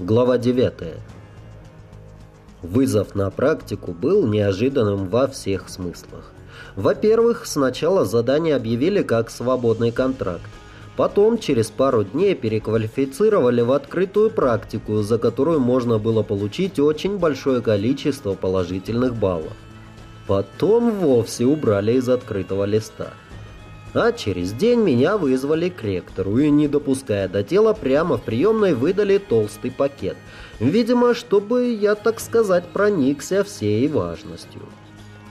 Глава 9. Вызов на практику был неожиданным во всех смыслах. Во-первых, сначала задание объявили как свободный контракт. Потом, через пару дней, переквалифицировали в открытую практику, за которую можно было получить очень большое количество положительных баллов. Потом вовсе убрали из открытого листа. А через день меня вызвали к ректору и, не допуская до тела, прямо в приемной выдали толстый пакет. Видимо, чтобы я, так сказать, проникся всей важностью.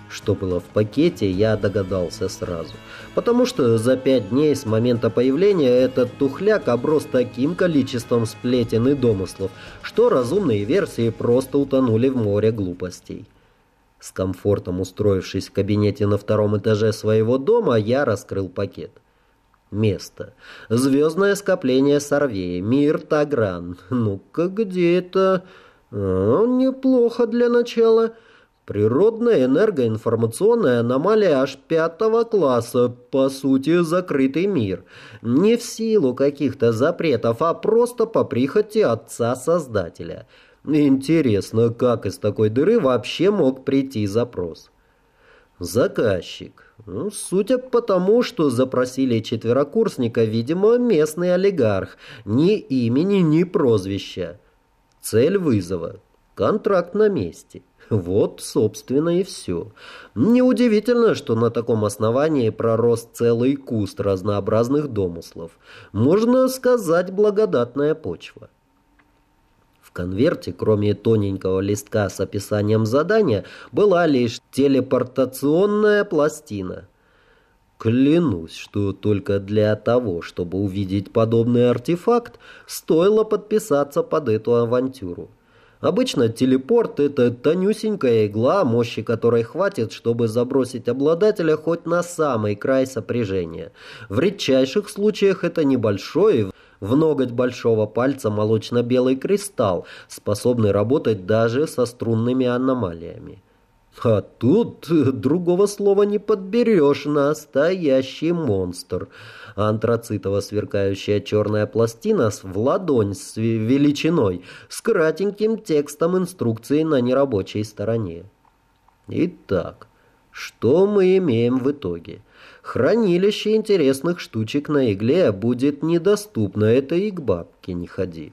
Что было в пакете, я догадался сразу. Потому что за пять дней с момента появления этот тухляк оброс таким количеством сплетен и домыслов, что разумные версии просто утонули в море глупостей. С комфортом устроившись в кабинете на втором этаже своего дома, я раскрыл пакет. Место. Звездное скопление Сорвея. Мир Тагран. Ну-ка, где это? А, неплохо для начала. Природная энергоинформационная аномалия аж пятого класса. По сути, закрытый мир. Не в силу каких-то запретов, а просто по прихоти отца-создателя. Интересно, как из такой дыры вообще мог прийти запрос? Заказчик. Ну, судя по тому, что запросили четверокурсника, видимо, местный олигарх. Ни имени, ни прозвища. Цель вызова. Контракт на месте. Вот, собственно, и все. Неудивительно, что на таком основании пророс целый куст разнообразных домыслов. Можно сказать, благодатная почва. В конверте, кроме тоненького листка с описанием задания, была лишь телепортационная пластина. Клянусь, что только для того, чтобы увидеть подобный артефакт, стоило подписаться под эту авантюру. Обычно телепорт — это тонюсенькая игла, мощи которой хватит, чтобы забросить обладателя хоть на самый край сопряжения. В редчайших случаях это небольшой, в ноготь большого пальца молочно-белый кристалл, способный работать даже со струнными аномалиями. А тут другого слова не подберешь, настоящий монстр. Антрацитово сверкающая черная пластина в ладонь с величиной, с кратеньким текстом инструкции на нерабочей стороне. Итак, что мы имеем в итоге? Хранилище интересных штучек на игле будет недоступно, это и к бабке не ходи.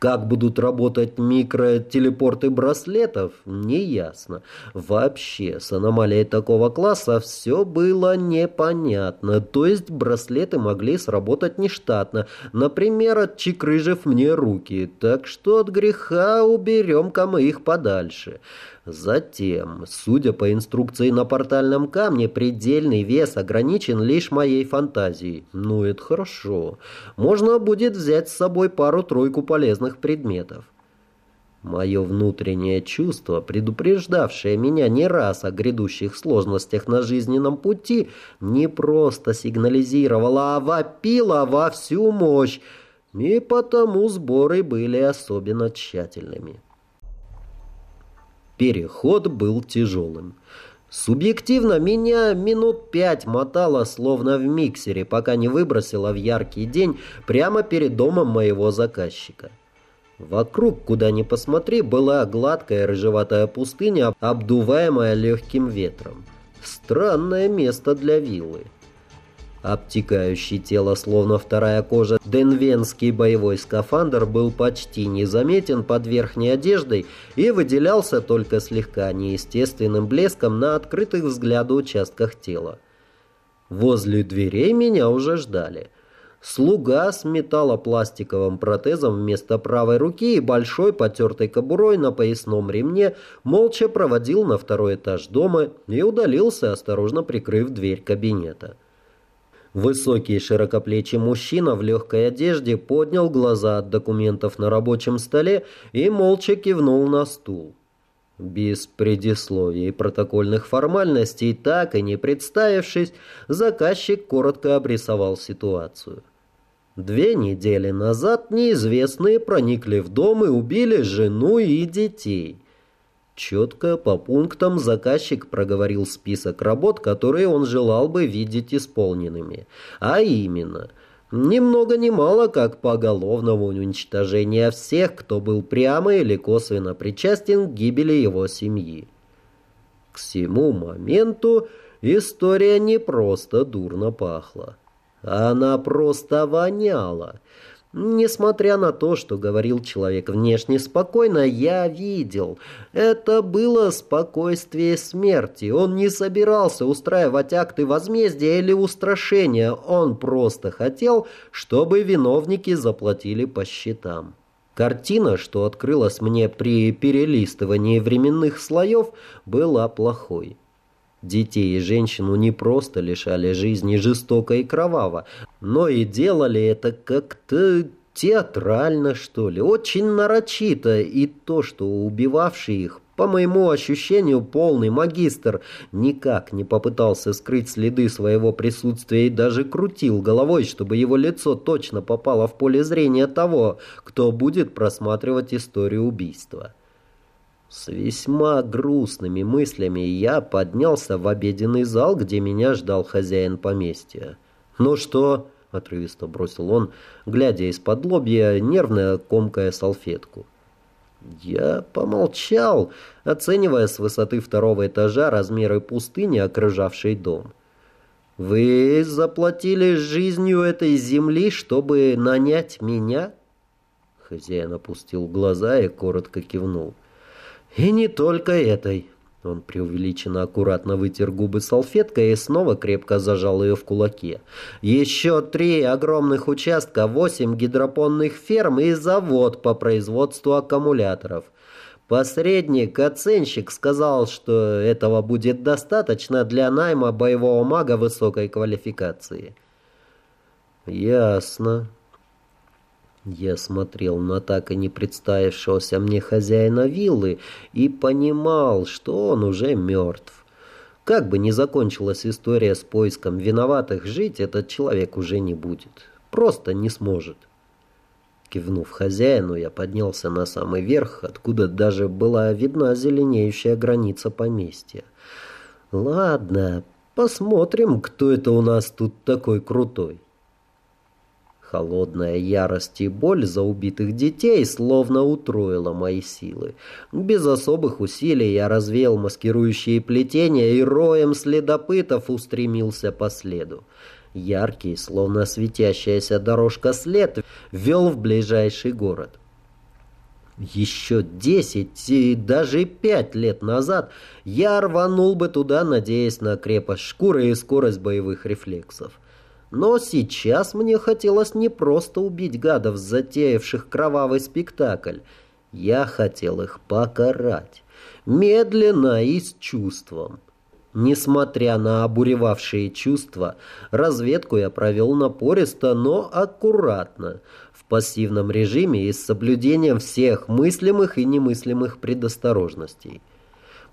Как будут работать микротелепорты браслетов, неясно. Вообще, с аномалией такого класса все было непонятно. То есть браслеты могли сработать нештатно, например, отчекрыжив мне руки. Так что от греха уберем-ка мы их подальше. Затем, судя по инструкции на портальном камне, предельный вес ограничен лишь моей фантазией. Ну, это хорошо. Можно будет взять с собой пару-тройку полезных предметов. Мое внутреннее чувство, предупреждавшее меня не раз о грядущих сложностях на жизненном пути, не просто сигнализировало, а вопило во всю мощь, и потому сборы были особенно тщательными. Переход был тяжелым. Субъективно меня минут пять мотало, словно в миксере, пока не выбросило в яркий день прямо перед домом моего заказчика. Вокруг, куда ни посмотри, была гладкая рыжеватая пустыня, обдуваемая легким ветром. Странное место для виллы. Обтекающий тело, словно вторая кожа, денвенский боевой скафандр был почти незаметен под верхней одеждой и выделялся только слегка неестественным блеском на открытых взгляду участках тела. Возле дверей меня уже ждали. Слуга с металлопластиковым протезом вместо правой руки и большой потертой кобурой на поясном ремне молча проводил на второй этаж дома и удалился, осторожно прикрыв дверь кабинета. Высокий широкоплечий мужчина в легкой одежде поднял глаза от документов на рабочем столе и молча кивнул на стул. Без предисловий и протокольных формальностей, так и не представившись, заказчик коротко обрисовал ситуацию. Две недели назад неизвестные проникли в дом и убили жену и детей – Четко по пунктам заказчик проговорил список работ, которые он желал бы видеть исполненными. А именно, Ни много ни мало, как поголовного уничтожения всех, кто был прямо или косвенно причастен к гибели его семьи. К всему моменту история не просто дурно пахла. Она просто воняла. Несмотря на то, что говорил человек внешне спокойно, я видел. Это было спокойствие смерти. Он не собирался устраивать акты возмездия или устрашения. Он просто хотел, чтобы виновники заплатили по счетам. Картина, что открылась мне при перелистывании временных слоев, была плохой. Детей и женщину не просто лишали жизни жестоко и кроваво, но и делали это как-то театрально, что ли, очень нарочито, и то, что убивавший их, по моему ощущению, полный магистр никак не попытался скрыть следы своего присутствия и даже крутил головой, чтобы его лицо точно попало в поле зрения того, кто будет просматривать историю убийства. С весьма грустными мыслями я поднялся в обеденный зал, где меня ждал хозяин поместья. «Ну что?» — отрывисто бросил он, глядя из-под лобья, нервно комкая салфетку. Я помолчал, оценивая с высоты второго этажа размеры пустыни, окружавшей дом. «Вы заплатили жизнью этой земли, чтобы нанять меня?» Хозяин опустил глаза и коротко кивнул. И не только этой. Он преувеличенно аккуратно вытер губы салфеткой и снова крепко зажал ее в кулаке. Еще три огромных участка, восемь гидропонных ферм и завод по производству аккумуляторов. Посредник-оценщик сказал, что этого будет достаточно для найма боевого мага высокой квалификации. «Ясно», я смотрел на так и не представившегося мне хозяина виллы и понимал, что он уже мертв. Как бы ни закончилась история с поиском виноватых, жить этот человек уже не будет. Просто не сможет. Кивнув хозяину, я поднялся на самый верх, откуда даже была видна зеленеющая граница поместья. «Ладно, посмотрим, кто это у нас тут такой крутой». Холодная ярость и боль за убитых детей словно утроила мои силы. Без особых усилий я развеял маскирующие плетения и роем следопытов устремился по следу. Яркий, словно светящаяся дорожка след, вел в ближайший город. Еще десять и даже пять лет назад я рванул бы туда, надеясь на крепость шкуры и скорость боевых рефлексов. Но сейчас мне хотелось не просто убить гадов, затеявших кровавый спектакль. Я хотел их покарать. Медленно и с чувством. Несмотря на обуревавшие чувства, разведку я провел напористо, но аккуратно, в пассивном режиме и с соблюдением всех мыслимых и немыслимых предосторожностей.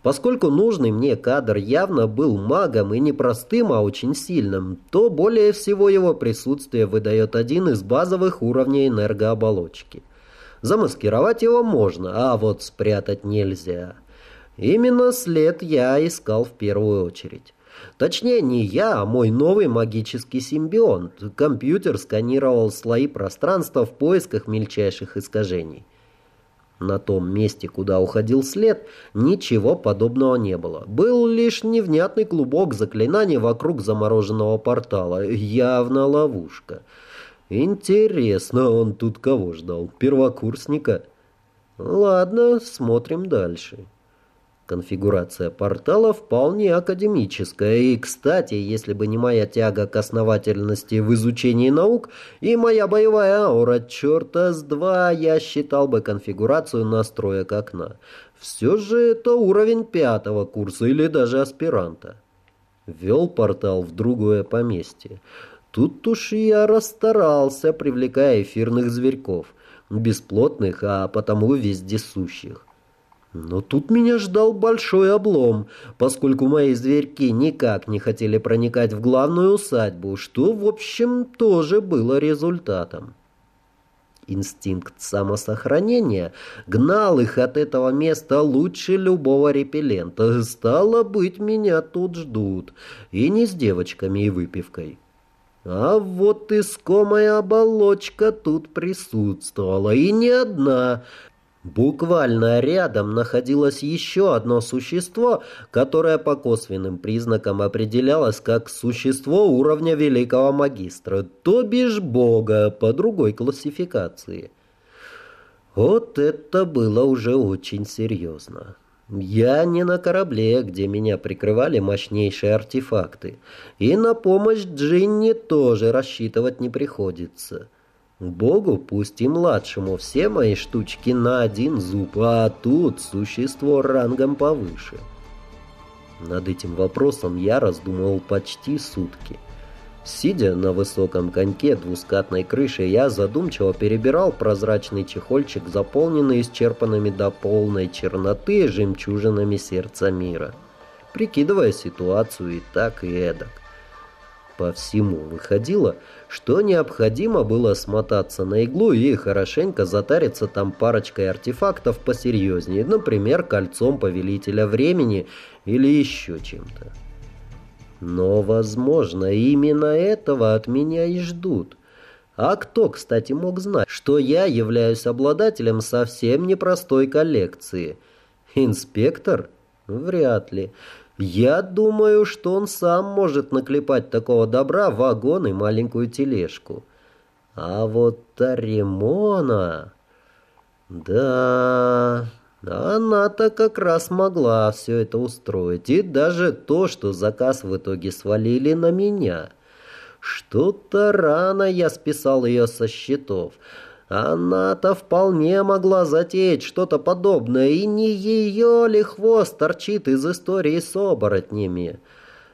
Поскольку нужный мне кадр явно был магом и не простым, а очень сильным, то более всего его присутствие выдает один из базовых уровней энергооболочки. Замаскировать его можно, а вот спрятать нельзя. Именно след я искал в первую очередь. Точнее, не я, а мой новый магический симбионт. Компьютер сканировал слои пространства в поисках мельчайших искажений. На том месте, куда уходил след, ничего подобного не было. Был лишь невнятный клубок заклинаний вокруг замороженного портала. Явно ловушка. Интересно, он тут кого ждал? Первокурсника? Ладно, смотрим дальше. Конфигурация портала вполне академическая, и, кстати, если бы не моя тяга к основательности в изучении наук и моя боевая аура черта с два, я считал бы конфигурацию настроек окна. Все же это уровень пятого курса или даже аспиранта. Вел портал в другое поместье. Тут уж я расстарался, привлекая эфирных зверьков, бесплотных, а потому вездесущих. Но тут меня ждал большой облом, поскольку мои зверьки никак не хотели проникать в главную усадьбу, что, в общем, тоже было результатом. Инстинкт самосохранения гнал их от этого места лучше любого репеллента. Стало быть, меня тут ждут. И не с девочками и выпивкой. А вот искомая оболочка тут присутствовала, и не одна. Буквально рядом находилось еще одно существо, которое по косвенным признакам определялось как существо уровня великого магистра, то бишь бога по другой классификации. Вот это было уже очень серьезно. Я не на корабле, где меня прикрывали мощнейшие артефакты, и на помощь Джинни тоже рассчитывать не приходится. Богу, пусть и младшему, все мои штучки на один зуб, а тут существо рангом повыше. Над этим вопросом я раздумывал почти сутки. Сидя на высоком коньке двускатной крыши, я задумчиво перебирал прозрачный чехольчик, заполненный исчерпанными до полной черноты жемчужинами сердца мира, прикидывая ситуацию и так, и эдак. По всему выходило, что необходимо было смотаться на иглу и хорошенько затариться там парочкой артефактов посерьезнее, например, кольцом Повелителя Времени или еще чем-то. Но, возможно, именно этого от меня и ждут. А кто, кстати, мог знать, что я являюсь обладателем совсем непростой коллекции? Инспектор? Вряд ли. Я думаю, что он сам может наклепать такого добра в вагон и маленькую тележку. А вот Таримона... Да, она-то как раз могла все это устроить. И даже то, что заказ в итоге свалили на меня. Что-то рано я списал ее со счетов. Она-то вполне могла затеять что-то подобное, и не ее ли хвост торчит из истории с оборотнями.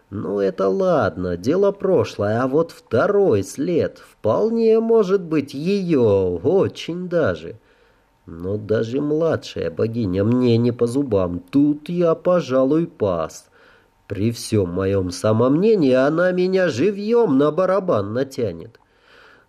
Ну, это ладно, дело прошлое, а вот второй след вполне может быть ее, очень даже. Но даже младшая богиня мне не по зубам. Тут я, пожалуй, пас. При всем моем самомнении она меня живьем на барабан натянет.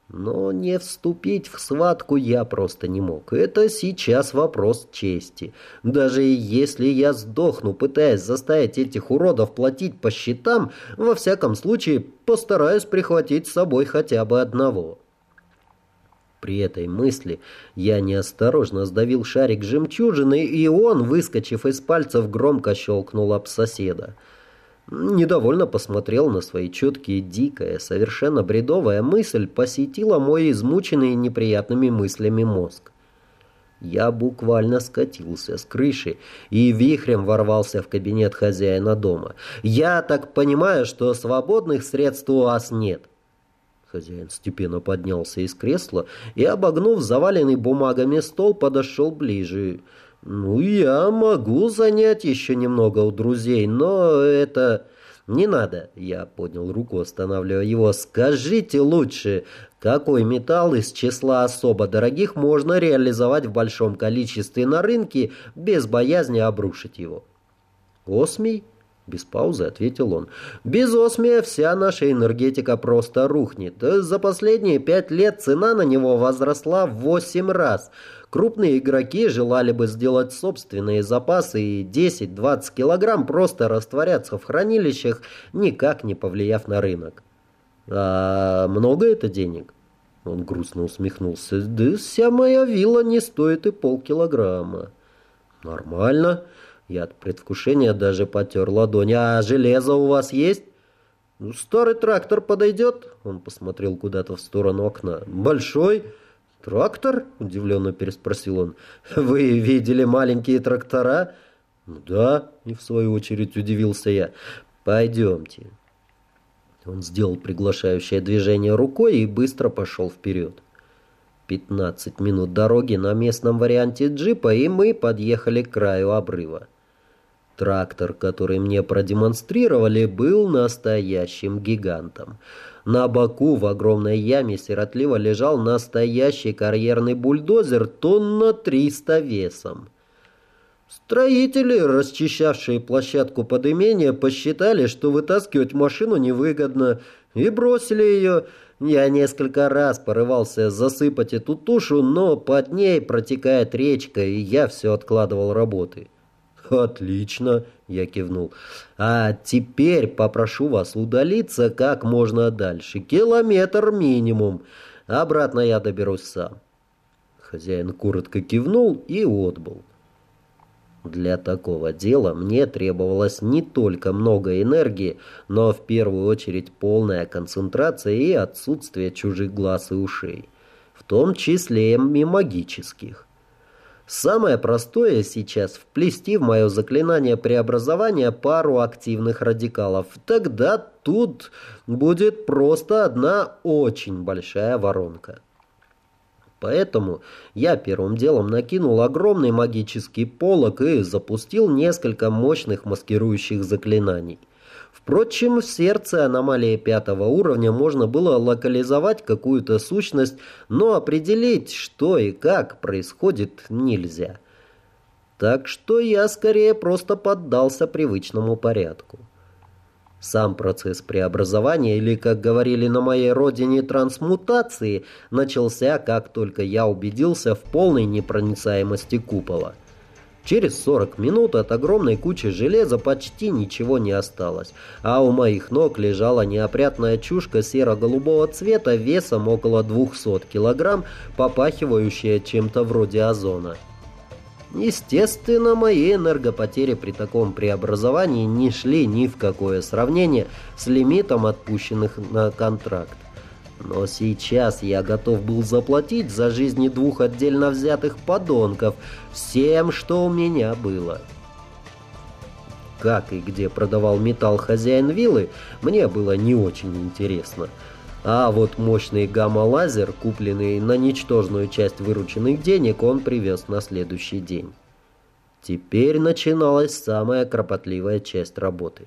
Но не вступить в схватку я просто не мог. Это сейчас вопрос чести. Даже если я сдохну, пытаясь заставить этих уродов платить по счетам, во всяком случае постараюсь прихватить с собой хотя бы одного. При этой мысли я неосторожно сдавил шарик жемчужины, и он, выскочив из пальцев, громко щелкнул об соседа. Недовольно посмотрел на свои четкие, дикая, совершенно бредовая мысль посетила мой измученный неприятными мыслями мозг. Я буквально скатился с крыши и вихрем ворвался в кабинет хозяина дома. Я так понимаю, что свободных средств у вас нет. Хозяин степенно поднялся из кресла и, обогнув заваленный бумагами стол, подошел ближе. «Ну, я могу занять еще немного у друзей, но это...» «Не надо», — я поднял руку, останавливая его. «Скажите лучше, какой металл из числа особо дорогих можно реализовать в большом количестве на рынке без боязни обрушить его?» «Осмий?» Без паузы ответил он. «Без осмия вся наша энергетика просто рухнет. За последние пять лет цена на него возросла в восемь раз. Крупные игроки желали бы сделать собственные запасы и 10-20 килограмм просто растворяться в хранилищах, никак не повлияв на рынок». «А много это денег?» Он грустно усмехнулся. «Да вся моя вилла не стоит и полкилограмма». «Нормально». Я от предвкушения даже потер ладони. «А железо у вас есть?» «Ну, «Старый трактор подойдет?» Он посмотрел куда-то в сторону окна. «Большой?» «Трактор?» – удивленно переспросил он. «Вы видели маленькие трактора?» «Ну «Да», – и в свою очередь удивился я. «Пойдемте». Он сделал приглашающее движение рукой и быстро пошел вперед. Пятнадцать минут дороги на местном варианте джипа, и мы подъехали к краю обрыва. Трактор, который мне продемонстрировали, был настоящим гигантом. На боку в огромной яме сиротливо лежал настоящий карьерный бульдозер тонн на 300 весом. Строители, расчищавшие площадку под имение, посчитали, что вытаскивать машину невыгодно, и бросили ее. Я несколько раз порывался засыпать эту тушу, но под ней протекает речка, и я все откладывал работы. «Отлично», — я кивнул. «А теперь попрошу вас удалиться как можно дальше. Километр минимум. Обратно я доберусь сам». Хозяин коротко кивнул и отбыл. Для такого дела мне требовалось не только много энергии, но в первую очередь полная концентрация и отсутствие чужих глаз и ушей, в том числе и магических. Самое простое сейчас вплести в мое заклинание преобразования пару активных радикалов. Тогда тут будет просто одна очень большая воронка. Поэтому я первым делом накинул огромный магический полог и запустил несколько мощных маскирующих заклинаний. Впрочем, в сердце аномалии пятого уровня можно было локализовать какую-то сущность, но определить, что и как происходит, нельзя. Так что я скорее просто поддался привычному порядку. Сам процесс преобразования, или, как говорили на моей родине, трансмутации, начался, как только я убедился в полной непроницаемости купола. Через 40 минут от огромной кучи железа почти ничего не осталось, а у моих ног лежала неопрятная чушка серо-голубого цвета весом около 200 килограмм, попахивающая чем-то вроде озона. Естественно, мои энергопотери при таком преобразовании не шли ни в какое сравнение с лимитом отпущенных на контракт. Но сейчас я готов был заплатить за жизни двух отдельно взятых подонков всем, что у меня было. Как и где продавал металл хозяин виллы, мне было не очень интересно. А вот мощный гамма-лазер, купленный на ничтожную часть вырученных денег, он привез на следующий день. Теперь начиналась самая кропотливая часть работы.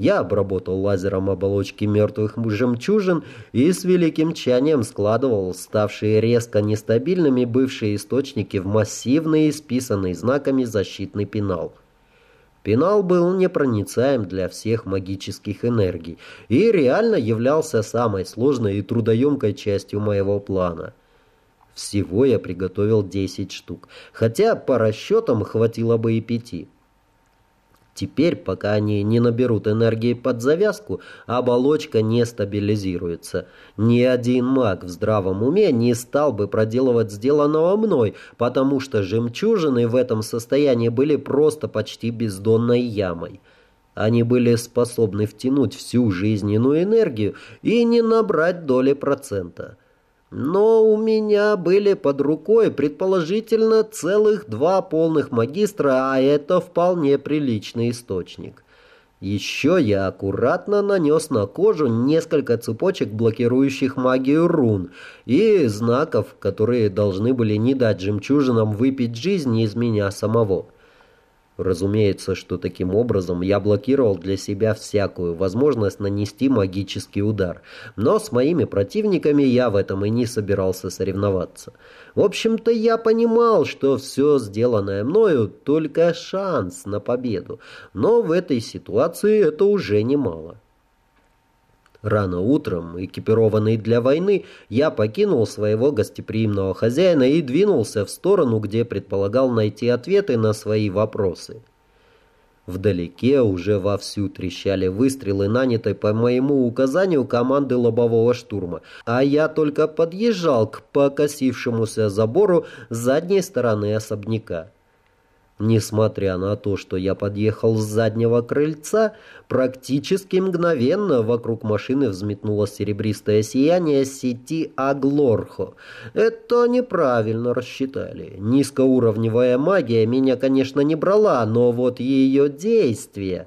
Я обработал лазером оболочки мертвых жемчужин и с великим тщанием складывал ставшие резко нестабильными бывшие источники в массивный, исписанный знаками защитный пенал – Пенал был непроницаем для всех магических энергий и реально являлся самой сложной и трудоемкой частью моего плана. Всего я приготовил 10 штук, хотя по расчетам хватило бы и пяти. Теперь, пока они не наберут энергии под завязку, оболочка не стабилизируется. Ни один маг в здравом уме не стал бы проделывать сделанного мной, потому что жемчужины в этом состоянии были просто почти бездонной ямой. Они были способны втянуть всю жизненную энергию и не набрать доли процента. Но у меня были под рукой, предположительно, целых два полных магистра, а это вполне приличный источник. Еще я аккуратно нанес на кожу несколько цепочек, блокирующих магию рун, и знаков, которые должны были не дать жемчужинам выпить жизнь из меня самого. Разумеется, что таким образом я блокировал для себя всякую возможность нанести магический удар. Но с моими противниками я в этом и не собирался соревноваться. В общем-то, я понимал, что все сделанное мною только шанс на победу. Но в этой ситуации это уже немало. Рано утром, экипированный для войны, я покинул своего гостеприимного хозяина и двинулся в сторону, где предполагал найти ответы на свои вопросы. Вдалеке уже вовсю трещали выстрелы, нанятой по моему указанию команды лобового штурма, а я только подъезжал к покосившемуся забору с задней стороны особняка. Несмотря на то, что я подъехал с заднего крыльца, практически мгновенно вокруг машины взметнулось серебристое сияние сети Аглорхо. Это неправильно рассчитали. Низкоуровневая магия меня, конечно, не брала, но вот ее действие...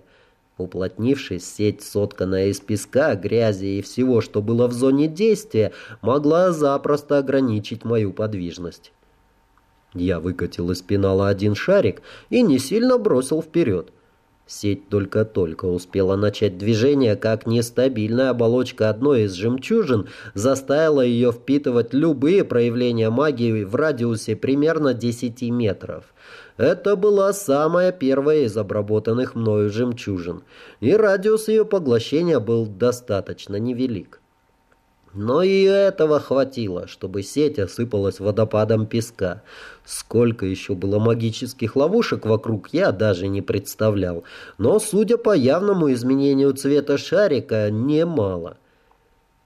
Уплотнившись, сеть, сотканная из песка, грязи и всего, что было в зоне действия, могла запросто ограничить мою подвижность. Я выкатил из пенала один шарик и не сильно бросил вперед. Сеть только-только успела начать движение, как нестабильная оболочка одной из жемчужин заставила ее впитывать любые проявления магии в радиусе примерно 10 метров. Это была самая первая из обработанных мною жемчужин, и радиус ее поглощения был достаточно невелик. Но и этого хватило, чтобы сеть осыпалась водопадом песка. Сколько еще было магических ловушек вокруг, я даже не представлял. Но, судя по явному изменению цвета шарика, немало.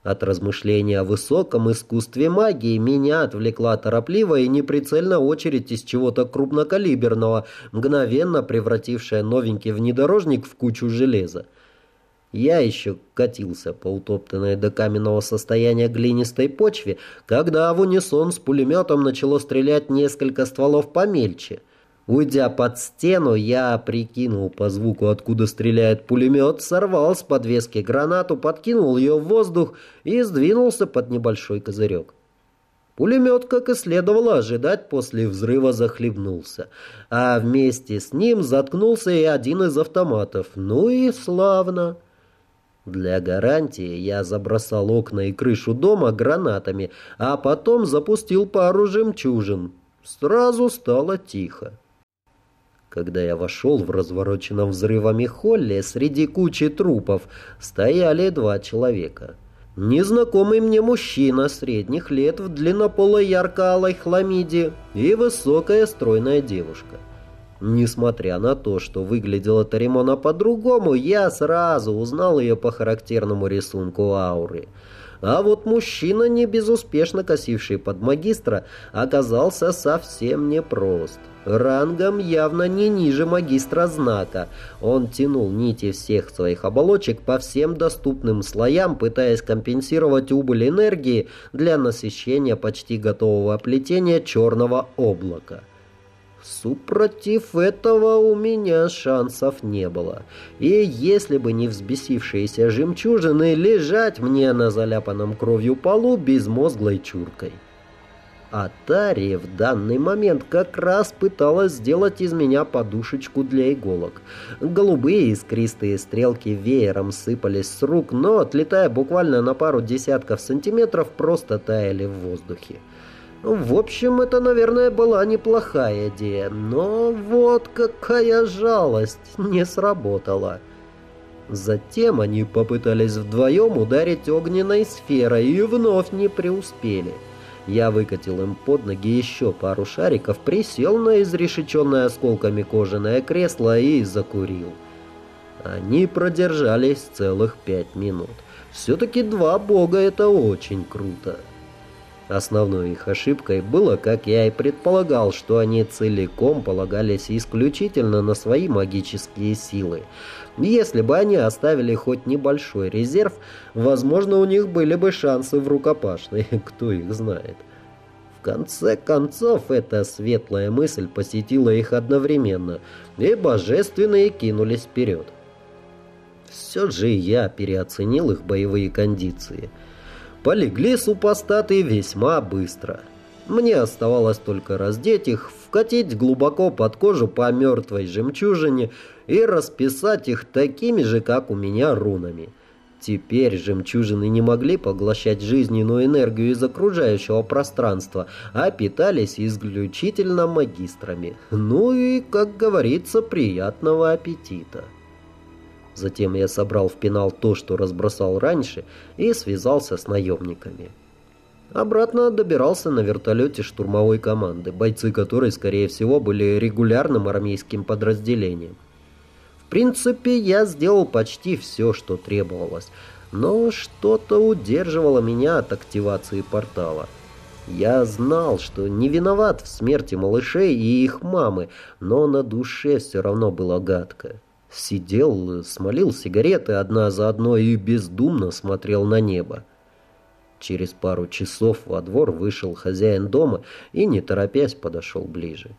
От размышления о высоком искусстве магии меня отвлекла торопливая и неприцельная очередь из чего-то крупнокалиберного, мгновенно превратившая новенький внедорожник в кучу железа. Я еще катился по утоптанной до каменного состояния глинистой почве, когда в унисон с пулеметом начало стрелять несколько стволов помельче. Уйдя под стену, я прикинул по звуку, откуда стреляет пулемет, сорвал с подвески гранату, подкинул ее в воздух и сдвинулся под небольшой козырек. Пулемет, как и следовало ожидать, после взрыва захлебнулся, а вместе с ним заткнулся и один из автоматов. Ну и славно. Для гарантии я забросал окна и крышу дома гранатами, а потом запустил пару жемчужин. Сразу стало тихо. Когда я вошел в развороченном взрывами холле, среди кучи трупов стояли два человека. Незнакомый мне мужчина средних лет в длиннополой ярко-алой хламиде и высокая стройная девушка. Несмотря на то, что выглядела Таримона по-другому, я сразу узнал ее по характерному рисунку ауры. А вот мужчина, не безуспешно косивший под магистра, оказался совсем непрост. Рангом явно не ниже магистра знака. Он тянул нити всех своих оболочек по всем доступным слоям, пытаясь компенсировать убыль энергии для насыщения почти готового плетения черного облака. Супротив этого у меня шансов не было. И если бы не взбесившиеся жемчужины, лежать мне на заляпанном кровью полу безмозглой чуркой. А Тари в данный момент как раз пыталась сделать из меня подушечку для иголок. Голубые искристые стрелки веером сыпались с рук, но, отлетая буквально на пару десятков сантиметров, просто таяли в воздухе. В общем, это, наверное, была неплохая идея, но вот какая жалость, не сработала. Затем они попытались вдвоем ударить огненной сферой и вновь не преуспели. Я выкатил им под ноги еще пару шариков, присел на изрешеченное осколками кожаное кресло и закурил. Они продержались целых пять минут. Все-таки два бога — это очень круто. Основной их ошибкой было, как я и предполагал, что они целиком полагались исключительно на свои магические силы. Если бы они оставили хоть небольшой резерв, возможно, у них были бы шансы в рукопашной, кто их знает. В конце концов, эта светлая мысль посетила их одновременно, и божественные кинулись вперед. Все же я переоценил их боевые кондиции – Полегли супостаты весьма быстро. Мне оставалось только раздеть их, вкатить глубоко под кожу по мертвой жемчужине и расписать их такими же, как у меня, рунами. Теперь жемчужины не могли поглощать жизненную энергию из окружающего пространства, а питались исключительно магистрами. Ну и, как говорится, приятного аппетита. Затем я собрал в пенал то, что разбросал раньше, и связался с наемниками. Обратно добирался на вертолете штурмовой команды, бойцы которой, скорее всего, были регулярным армейским подразделением. В принципе, я сделал почти все, что требовалось, но что-то удерживало меня от активации портала. Я знал, что не виноват в смерти малышей и их мамы, но на душе все равно было гадко. Сидел, смолил сигареты одна за одной и бездумно смотрел на небо. Через пару часов во двор вышел хозяин дома и, не торопясь, подошел ближе.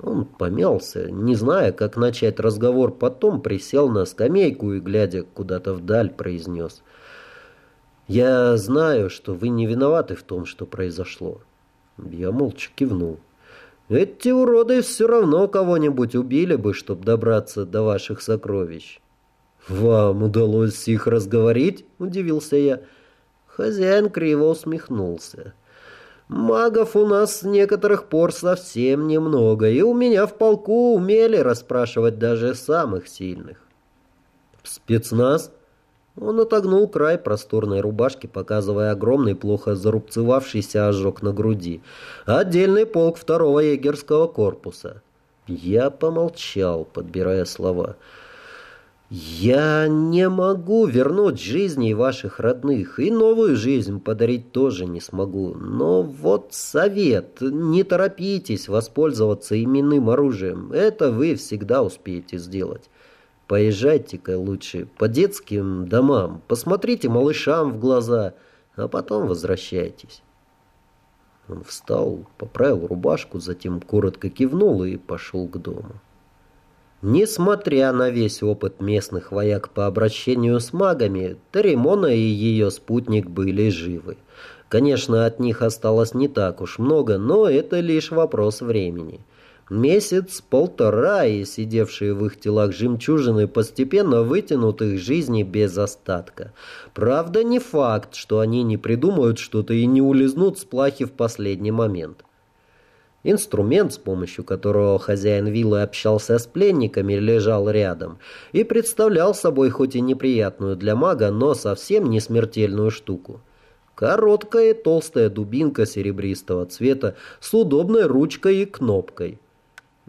Он помялся, не зная, как начать разговор, потом присел на скамейку и, глядя куда-то вдаль, произнес. «Я знаю, что вы не виноваты в том, что произошло». Я молча кивнул. Эти уроды все равно кого-нибудь убили бы, чтобы добраться до ваших сокровищ. «Вам удалось их разговорить?» – удивился я. Хозяин криво усмехнулся. «Магов у нас с некоторых пор совсем немного, и у меня в полку умели расспрашивать даже самых сильных». «Спецназ?» Он отогнул край просторной рубашки, показывая огромный, плохо зарубцевавшийся ожог на груди. Отдельный полк второго егерского корпуса. Я помолчал, подбирая слова. «Я не могу вернуть жизни ваших родных, и новую жизнь подарить тоже не смогу. Но вот совет, не торопитесь воспользоваться именным оружием. Это вы всегда успеете сделать. Поезжайте-ка лучше по детским домам, посмотрите малышам в глаза, а потом возвращайтесь». Он встал, поправил рубашку, затем коротко кивнул и пошел к дому. Несмотря на весь опыт местных вояк по обращению с магами, Таримона и ее спутник были живы. Конечно, от них осталось не так уж много, но это лишь вопрос времени. Месяц-полтора, и сидевшие в их телах жемчужины постепенно вытянут их жизни без остатка. Правда, не факт, что они не придумают что-то и не улизнут с плахи в последний момент. Инструмент, с помощью которого хозяин виллы общался с пленниками, лежал рядом и представлял собой хоть и неприятную для мага, но совсем не смертельную штуку. Короткая толстая дубинка серебристого цвета с удобной ручкой и кнопкой.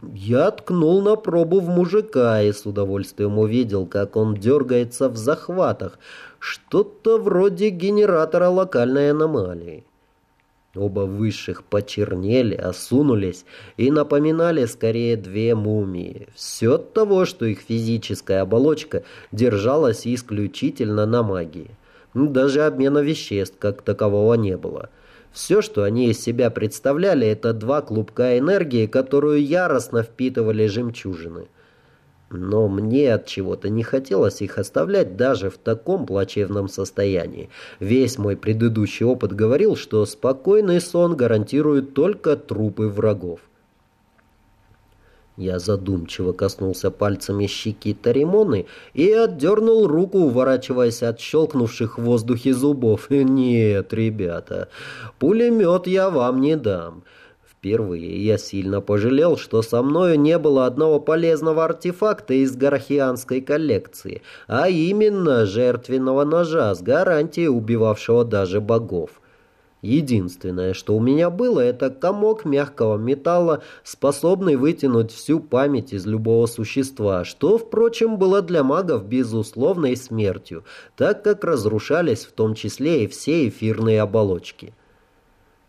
Я ткнул на пробу в мужика и с удовольствием увидел, как он дергается в захватах. Что-то вроде генератора локальной аномалии. Оба высших почернели, осунулись и напоминали скорее две мумии. Все от того, что их физическая оболочка держалась исключительно на магии. Даже обмена веществ как такового не было. Все, что они из себя представляли, это два клубка энергии, которую яростно впитывали жемчужины. Но мне от чего-то не хотелось их оставлять даже в таком плачевном состоянии. Весь мой предыдущий опыт говорил, что спокойный сон гарантирует только трупы врагов. Я задумчиво коснулся пальцами щеки Таримоны и отдернул руку, уворачиваясь от щелкнувших в воздухе зубов. «Нет, ребята, пулемет я вам не дам. Впервые я сильно пожалел, что со мною не было одного полезного артефакта из гарахианской коллекции, а именно жертвенного ножа с гарантией убивавшего даже богов. Единственное, что у меня было, это комок мягкого металла, способный вытянуть всю память из любого существа, что, впрочем, было для магов безусловной смертью, так как разрушались в том числе и все эфирные оболочки.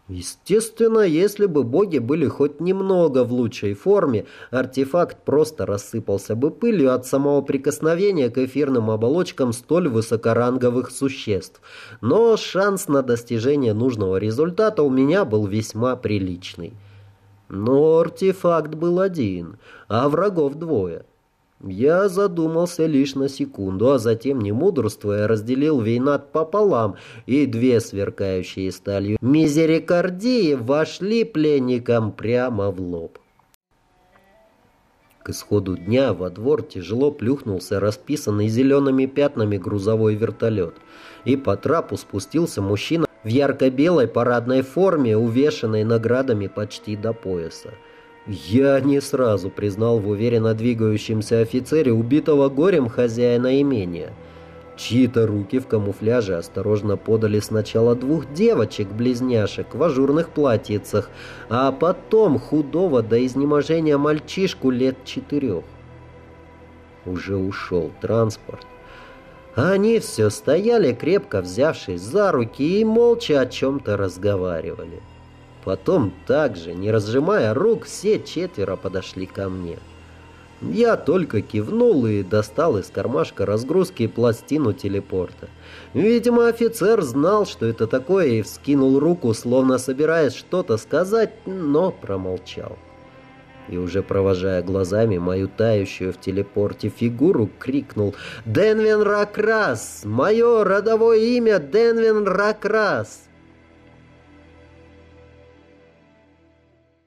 Естественно, если бы боги были хоть немного в лучшей форме, артефакт просто рассыпался бы пылью от самого прикосновения к эфирным оболочкам столь высокоранговых существ. Но шанс на достижение нужного результата у меня был весьма приличный. Но артефакт был один, а врагов двое. Я задумался лишь на секунду, а затем, не мудрствуя, разделил вейнат пополам, и две сверкающие сталью мизерикардии вошли пленникам прямо в лоб. К исходу дня во двор тяжело плюхнулся расписанный зелеными пятнами грузовой вертолет, и по трапу спустился мужчина в ярко-белой парадной форме, увешанной наградами почти до пояса. Я не сразу признал в уверенно двигающемся офицере убитого горем хозяина имения. Чьи-то руки в камуфляже осторожно подали сначала двух девочек-близняшек в ажурных платьицах, а потом худого до изнеможения мальчишку лет четырех. Уже ушел транспорт. Они все стояли, крепко взявшись за руки, и молча о чем-то разговаривали. Потом также, не разжимая рук, все четверо подошли ко мне. Я только кивнул и достал из кармашка разгрузки пластину телепорта. Видимо, офицер знал, что это такое, и вскинул руку, словно собираясь что-то сказать, но промолчал. И уже провожая глазами мою тающую в телепорте фигуру, крикнул «Денвин Ракрас! Мое родовое имя Денвин Ракрас!»